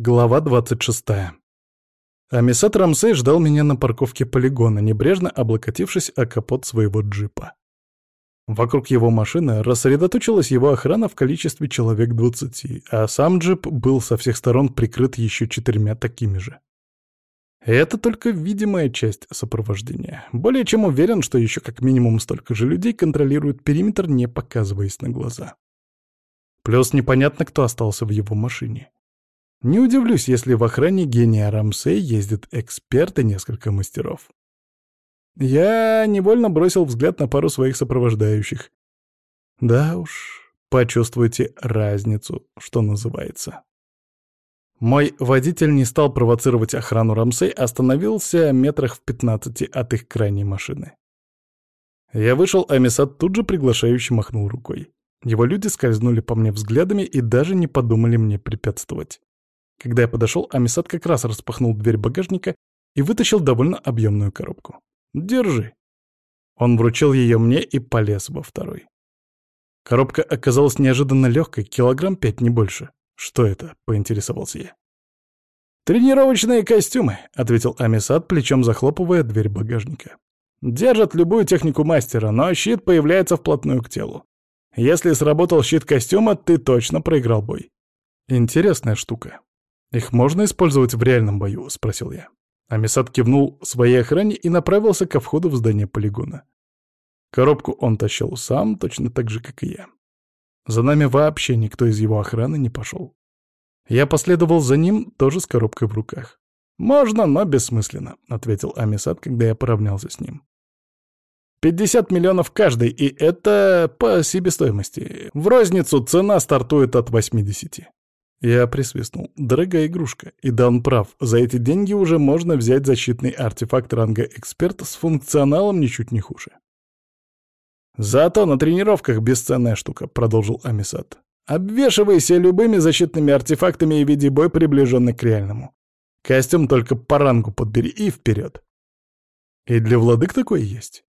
Глава 26. Амисат Рамсей ждал меня на парковке полигона, небрежно облокотившись о капот своего джипа. Вокруг его машины рассредоточилась его охрана в количестве человек 20, а сам джип был со всех сторон прикрыт еще четырьмя такими же. Это только видимая часть сопровождения. Более чем уверен, что еще как минимум столько же людей контролируют периметр, не показываясь на глаза. Плюс непонятно, кто остался в его машине. Не удивлюсь, если в охране гения Рамсей ездит эксперт и несколько мастеров. Я невольно бросил взгляд на пару своих сопровождающих. Да уж, почувствуйте разницу, что называется. Мой водитель не стал провоцировать охрану Рамсей, остановился метрах в пятнадцати от их крайней машины. Я вышел, а Месат тут же приглашающе махнул рукой. Его люди скользнули по мне взглядами и даже не подумали мне препятствовать. Когда я подошел, Амисад как раз распахнул дверь багажника и вытащил довольно объемную коробку. «Держи». Он вручил ее мне и полез во второй. Коробка оказалась неожиданно легкой, килограмм пять, не больше. «Что это?» — поинтересовался я. «Тренировочные костюмы», — ответил Амисад, плечом захлопывая дверь багажника. «Держат любую технику мастера, но щит появляется вплотную к телу. Если сработал щит костюма, ты точно проиграл бой». «Интересная штука», «Их можно использовать в реальном бою?» — спросил я. Амисад кивнул своей охране и направился ко входу в здание полигона. Коробку он тащил сам, точно так же, как и я. За нами вообще никто из его охраны не пошел. Я последовал за ним, тоже с коробкой в руках. «Можно, но бессмысленно», — ответил Амисад, когда я поравнялся с ним. «Пятьдесят миллионов каждый, и это по себестоимости. В розницу цена стартует от восьмидесяти». Я присвистнул. Дорогая игрушка. И да он прав. За эти деньги уже можно взять защитный артефакт ранга эксперта с функционалом ничуть не хуже. «Зато на тренировках бесценная штука», — продолжил Амисат. «Обвешивайся любыми защитными артефактами и веди бой, приближенный к реальному. Костюм только по рангу подбери и вперед. «И для владык такое есть?»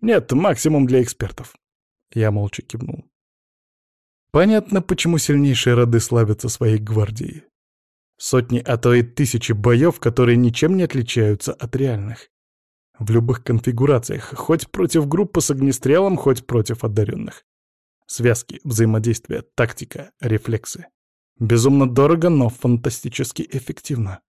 «Нет, максимум для экспертов». Я молча кивнул. Понятно, почему сильнейшие роды славятся своей гвардией. Сотни, а то и тысячи боев, которые ничем не отличаются от реальных. В любых конфигурациях, хоть против группы с огнестрелом, хоть против одаренных. Связки, взаимодействие, тактика, рефлексы. Безумно дорого, но фантастически эффективно.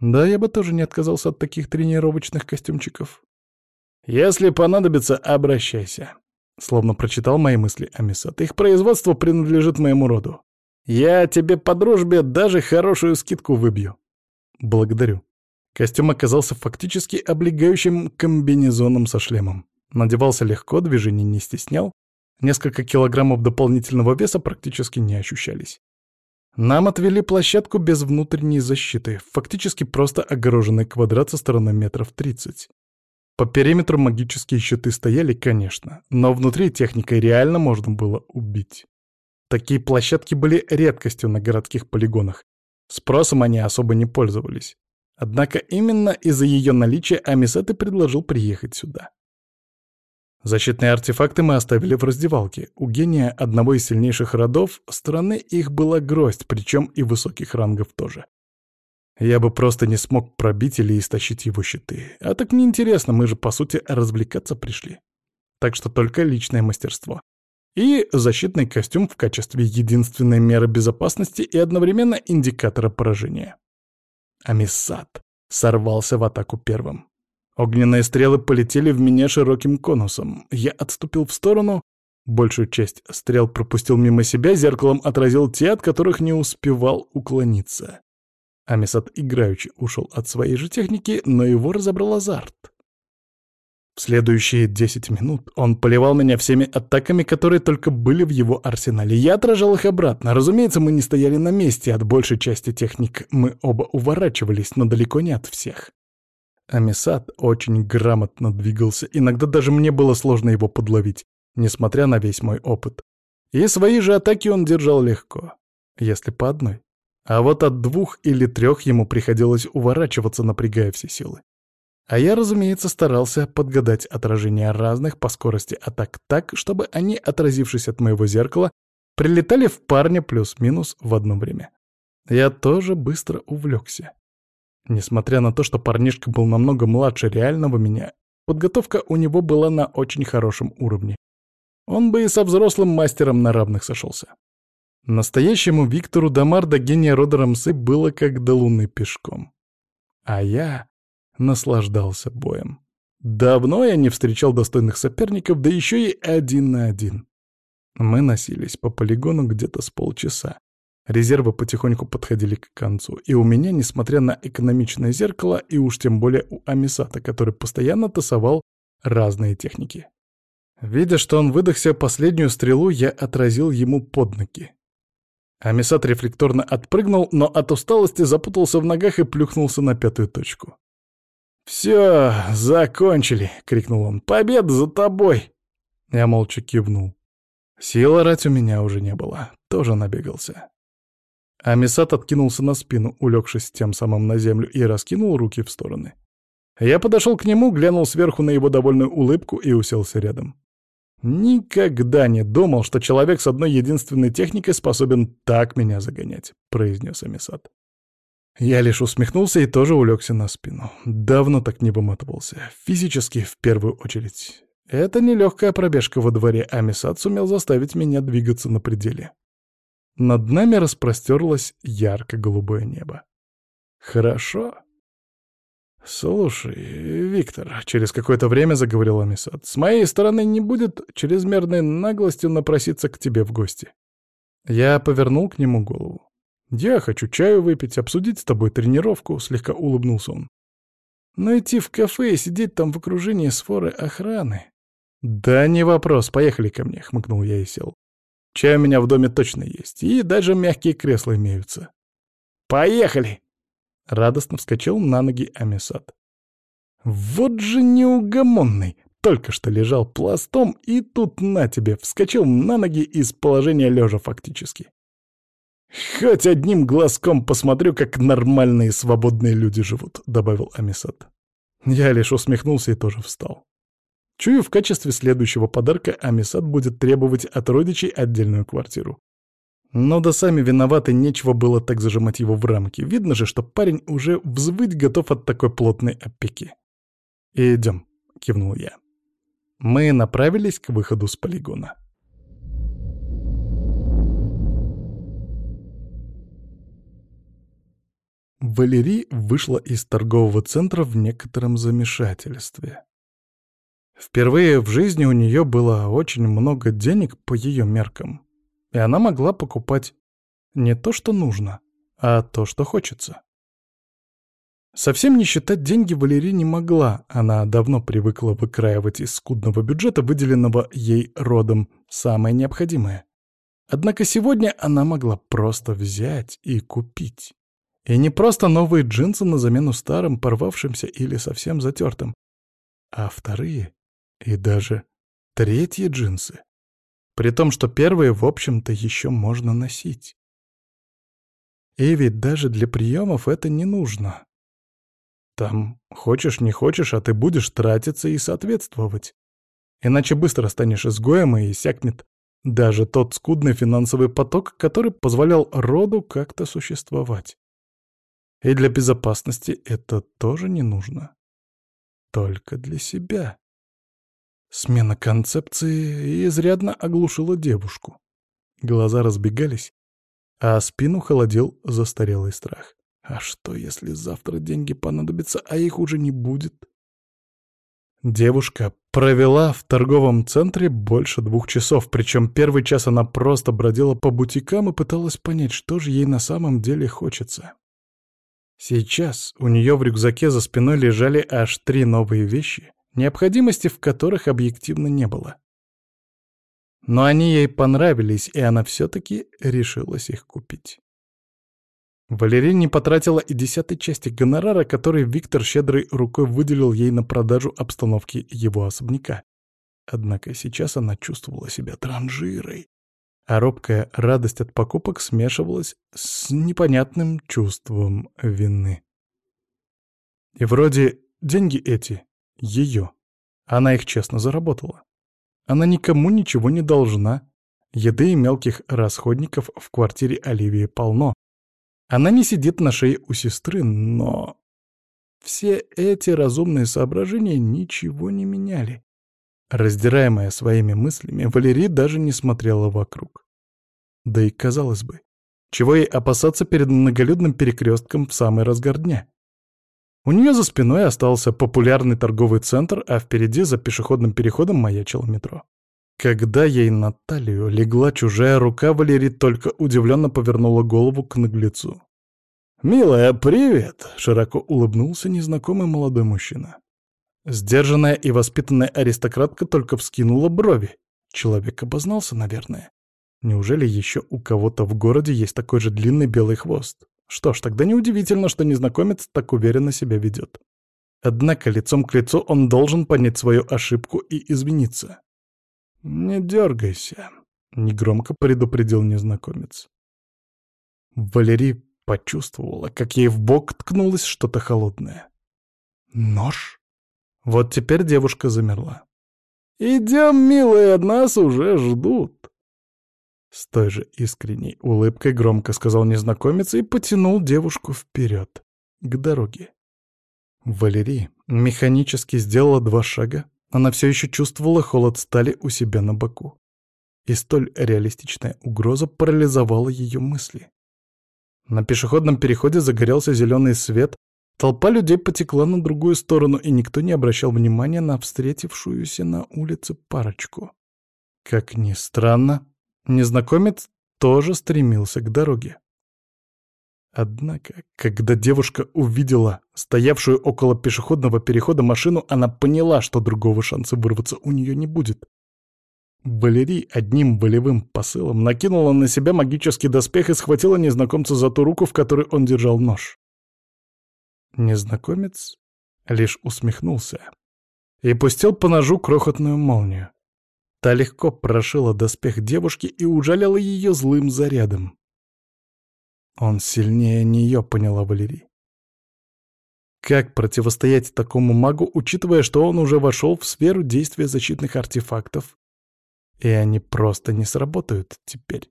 Да, я бы тоже не отказался от таких тренировочных костюмчиков. Если понадобится, обращайся. Словно прочитал мои мысли Амисат. Их производство принадлежит моему роду. Я тебе по дружбе даже хорошую скидку выбью. Благодарю. Костюм оказался фактически облегающим комбинезоном со шлемом. Надевался легко, движений не стеснял. Несколько килограммов дополнительного веса практически не ощущались. Нам отвели площадку без внутренней защиты, фактически просто огороженный квадрат со стороной метров тридцать. По периметру магические щиты стояли, конечно, но внутри техникой реально можно было убить. Такие площадки были редкостью на городских полигонах. Спросом они особо не пользовались. Однако именно из-за ее наличия Амисет и предложил приехать сюда. Защитные артефакты мы оставили в раздевалке. У гения одного из сильнейших родов страны их была гроздь, причем и высоких рангов тоже. Я бы просто не смог пробить или истощить его щиты. А так неинтересно, мы же, по сути, развлекаться пришли. Так что только личное мастерство. И защитный костюм в качестве единственной меры безопасности и одновременно индикатора поражения. Амиссад сорвался в атаку первым. Огненные стрелы полетели в меня широким конусом. Я отступил в сторону, большую часть стрел пропустил мимо себя, зеркалом отразил те, от которых не успевал уклониться. Амисат играючи ушел от своей же техники, но его разобрал азарт. В следующие 10 минут он поливал меня всеми атаками, которые только были в его арсенале. Я отражал их обратно. Разумеется, мы не стояли на месте. От большей части техник мы оба уворачивались, но далеко не от всех. Амисат очень грамотно двигался. Иногда даже мне было сложно его подловить, несмотря на весь мой опыт. И свои же атаки он держал легко, если по одной. А вот от двух или трех ему приходилось уворачиваться, напрягая все силы. А я, разумеется, старался подгадать отражения разных по скорости атак так, чтобы они, отразившись от моего зеркала, прилетали в парня плюс-минус в одно время. Я тоже быстро увлекся. Несмотря на то, что парнишка был намного младше реального меня, подготовка у него была на очень хорошем уровне. Он бы и со взрослым мастером на равных сошелся. Настоящему Виктору Дамар до гения рода Рамсы было как до луны пешком. А я наслаждался боем. Давно я не встречал достойных соперников, да еще и один на один. Мы носились по полигону где-то с полчаса. Резервы потихоньку подходили к концу, и у меня, несмотря на экономичное зеркало, и уж тем более у Амисата, который постоянно тасовал разные техники. Видя, что он выдохся последнюю стрелу, я отразил ему под ноги. Амисат рефлекторно отпрыгнул, но от усталости запутался в ногах и плюхнулся на пятую точку. «Все, закончили!» — крикнул он. «Победа за тобой!» Я молча кивнул. Сил орать у меня уже не было, тоже набегался. Амисат откинулся на спину, улегшись тем самым на землю, и раскинул руки в стороны. Я подошел к нему, глянул сверху на его довольную улыбку и уселся рядом. «Никогда не думал, что человек с одной единственной техникой способен так меня загонять», — произнес Амисат. Я лишь усмехнулся и тоже улегся на спину. Давно так не выматывался. Физически, в первую очередь. Это не легкая пробежка во дворе, а Мисат сумел заставить меня двигаться на пределе. Над нами распростерлось ярко-голубое небо. Хорошо. «Слушай, Виктор», — через какое-то время заговорил Амисад, — «с моей стороны не будет чрезмерной наглостью напроситься к тебе в гости». Я повернул к нему голову. «Я хочу чаю выпить, обсудить с тобой тренировку», — слегка улыбнулся он. «Но идти в кафе и сидеть там в окружении сфоры охраны...» «Да не вопрос, поехали ко мне», — хмыкнул я и сел. «Чай у меня в доме точно есть, и даже мягкие кресла имеются». «Поехали!» — радостно вскочил на ноги Амисад. «Вот же неугомонный!» Только что лежал пластом, и тут на тебе, вскочил на ноги из положения лежа фактически. «Хоть одним глазком посмотрю, как нормальные свободные люди живут», — добавил Амисат. Я лишь усмехнулся и тоже встал. Чую, в качестве следующего подарка Амисат будет требовать от родичей отдельную квартиру. Но да сами виноваты, нечего было так зажимать его в рамки. Видно же, что парень уже взвыть готов от такой плотной опеки. «Идем», — кивнул я. Мы направились к выходу с полигона. Валерий вышла из торгового центра в некотором замешательстве. Впервые в жизни у нее было очень много денег по ее меркам, и она могла покупать не то, что нужно, а то, что хочется. Совсем не считать деньги Валерий не могла, она давно привыкла выкраивать из скудного бюджета, выделенного ей родом, самое необходимое. Однако сегодня она могла просто взять и купить. И не просто новые джинсы на замену старым, порвавшимся или совсем затертым, а вторые и даже третьи джинсы. При том, что первые, в общем-то, еще можно носить. И ведь даже для приемов это не нужно. Там хочешь, не хочешь, а ты будешь тратиться и соответствовать. Иначе быстро станешь изгоем и иссякнет даже тот скудный финансовый поток, который позволял роду как-то существовать. И для безопасности это тоже не нужно. Только для себя. Смена концепции изрядно оглушила девушку. Глаза разбегались, а спину холодил застарелый страх. А что, если завтра деньги понадобятся, а их уже не будет? Девушка провела в торговом центре больше двух часов, причем первый час она просто бродила по бутикам и пыталась понять, что же ей на самом деле хочется. Сейчас у нее в рюкзаке за спиной лежали аж три новые вещи, необходимости в которых объективно не было. Но они ей понравились, и она все-таки решилась их купить. Валерия не потратила и десятой части гонорара, который Виктор щедрой рукой выделил ей на продажу обстановки его особняка. Однако сейчас она чувствовала себя транжирой, а робкая радость от покупок смешивалась с непонятным чувством вины. И вроде деньги эти — ее. Она их честно заработала. Она никому ничего не должна. Еды и мелких расходников в квартире Оливии полно. Она не сидит на шее у сестры, но... Все эти разумные соображения ничего не меняли. Раздираемая своими мыслями, Валерий даже не смотрела вокруг. Да и казалось бы, чего ей опасаться перед многолюдным перекрестком в самый разгар дня? У нее за спиной остался популярный торговый центр, а впереди за пешеходным переходом маячило метро. Когда ей на талию легла чужая рука, Валерий только удивленно повернула голову к наглецу. «Милая, привет!» — широко улыбнулся незнакомый молодой мужчина. Сдержанная и воспитанная аристократка только вскинула брови. Человек обознался, наверное. Неужели еще у кого-то в городе есть такой же длинный белый хвост? Что ж, тогда неудивительно, что незнакомец так уверенно себя ведет. Однако лицом к лицу он должен понять свою ошибку и извиниться. «Не дергайся», — негромко предупредил незнакомец. Валерий почувствовала, как ей в бок ткнулось что-то холодное. «Нож?» Вот теперь девушка замерла. «Идем, милые, нас уже ждут!» С той же искренней улыбкой громко сказал незнакомец и потянул девушку вперед, к дороге. Валерий механически сделала два шага, она все еще чувствовала холод стали у себя на боку. И столь реалистичная угроза парализовала ее мысли. На пешеходном переходе загорелся зеленый свет, толпа людей потекла на другую сторону, и никто не обращал внимания на встретившуюся на улице парочку. Как ни странно, незнакомец тоже стремился к дороге. Однако, когда девушка увидела стоявшую около пешеходного перехода машину, она поняла, что другого шанса вырваться у нее не будет. Валерий одним болевым посылом накинула на себя магический доспех и схватила незнакомца за ту руку, в которой он держал нож. Незнакомец лишь усмехнулся и пустил по ножу крохотную молнию. Та легко прошила доспех девушки и ужалила ее злым зарядом. Он сильнее нее, поняла Валерий. Как противостоять такому магу, учитывая, что он уже вошел в сферу действия защитных артефактов, и они просто не сработают теперь?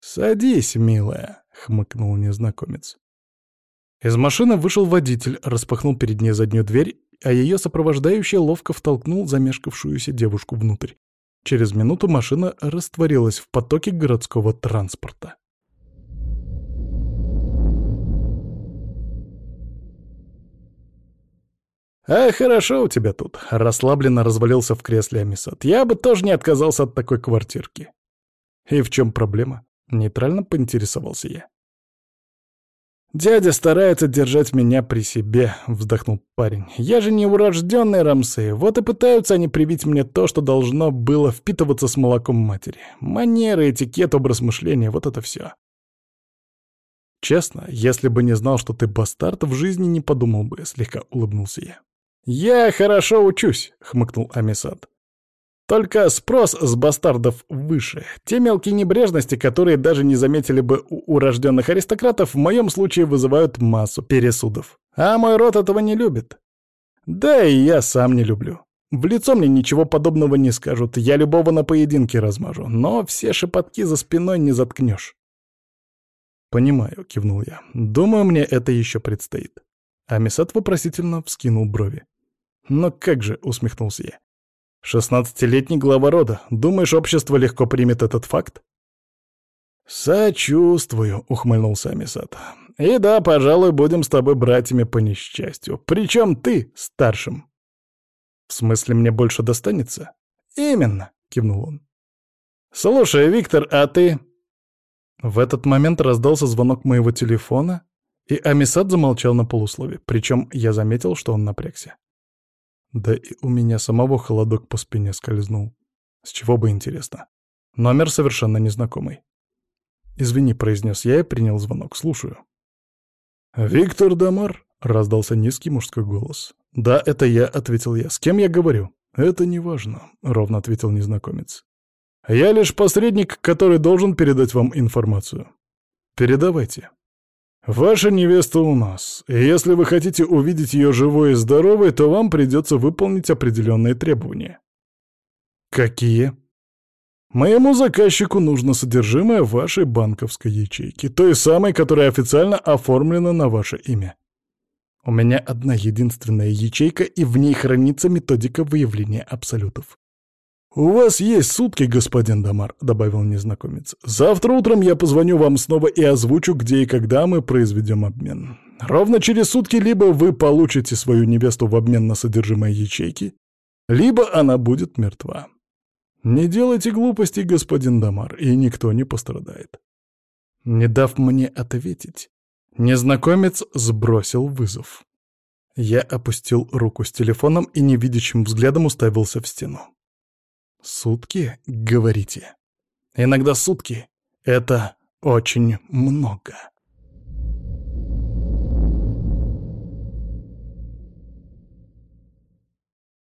«Садись, милая», — хмыкнул незнакомец. Из машины вышел водитель, распахнул перед ней заднюю дверь, а ее сопровождающий ловко втолкнул замешкавшуюся девушку внутрь. Через минуту машина растворилась в потоке городского транспорта. «А хорошо у тебя тут», — расслабленно развалился в кресле Амисат. «Я бы тоже не отказался от такой квартирки». «И в чем проблема?» — нейтрально поинтересовался я. «Дядя старается держать меня при себе», — вздохнул парень. «Я же не урожденный Рамсей, вот и пытаются они привить мне то, что должно было впитываться с молоком матери. Манеры, этикет, образ мышления — вот это все. Честно, если бы не знал, что ты бастард, в жизни не подумал бы, — слегка улыбнулся я. «Я хорошо учусь», — хмыкнул Амисад. «Только спрос с бастардов выше. Те мелкие небрежности, которые даже не заметили бы у урожденных аристократов, в моем случае вызывают массу пересудов. А мой род этого не любит. Да и я сам не люблю. В лицо мне ничего подобного не скажут, я любого на поединке размажу, но все шепотки за спиной не заткнешь». «Понимаю», — кивнул я. «Думаю, мне это еще предстоит». Амисад вопросительно вскинул брови. «Но как же», — усмехнулся я. «Шестнадцатилетний глава рода. Думаешь, общество легко примет этот факт?» «Сочувствую», — ухмыльнулся Амисат. «И да, пожалуй, будем с тобой братьями по несчастью. Причем ты старшим». «В смысле, мне больше достанется?» «Именно», — кивнул он. «Слушай, Виктор, а ты...» В этот момент раздался звонок моего телефона, и Амисад замолчал на полуслове, причем я заметил, что он напрягся. Да и у меня самого холодок по спине скользнул. С чего бы интересно. Номер совершенно незнакомый. «Извини», — произнес я и принял звонок. «Слушаю». «Виктор Дамар?» — раздался низкий мужской голос. «Да, это я», — ответил я. «С кем я говорю?» «Это не важно», — ровно ответил незнакомец. «Я лишь посредник, который должен передать вам информацию». «Передавайте». «Ваша невеста у нас, если вы хотите увидеть ее живой и здоровой, то вам придется выполнить определенные требования». «Какие?» Моему заказчику нужно содержимое вашей банковской ячейки, той самой, которая официально оформлена на ваше имя. У меня одна единственная ячейка, и в ней хранится методика выявления абсолютов. «У вас есть сутки, господин Дамар», — добавил незнакомец. «Завтра утром я позвоню вам снова и озвучу, где и когда мы произведем обмен. Ровно через сутки либо вы получите свою невесту в обмен на содержимое ячейки, либо она будет мертва. Не делайте глупостей, господин Дамар, и никто не пострадает». Не дав мне ответить, незнакомец сбросил вызов. Я опустил руку с телефоном и невидящим взглядом уставился в стену. Сутки, говорите? Иногда сутки — это очень много.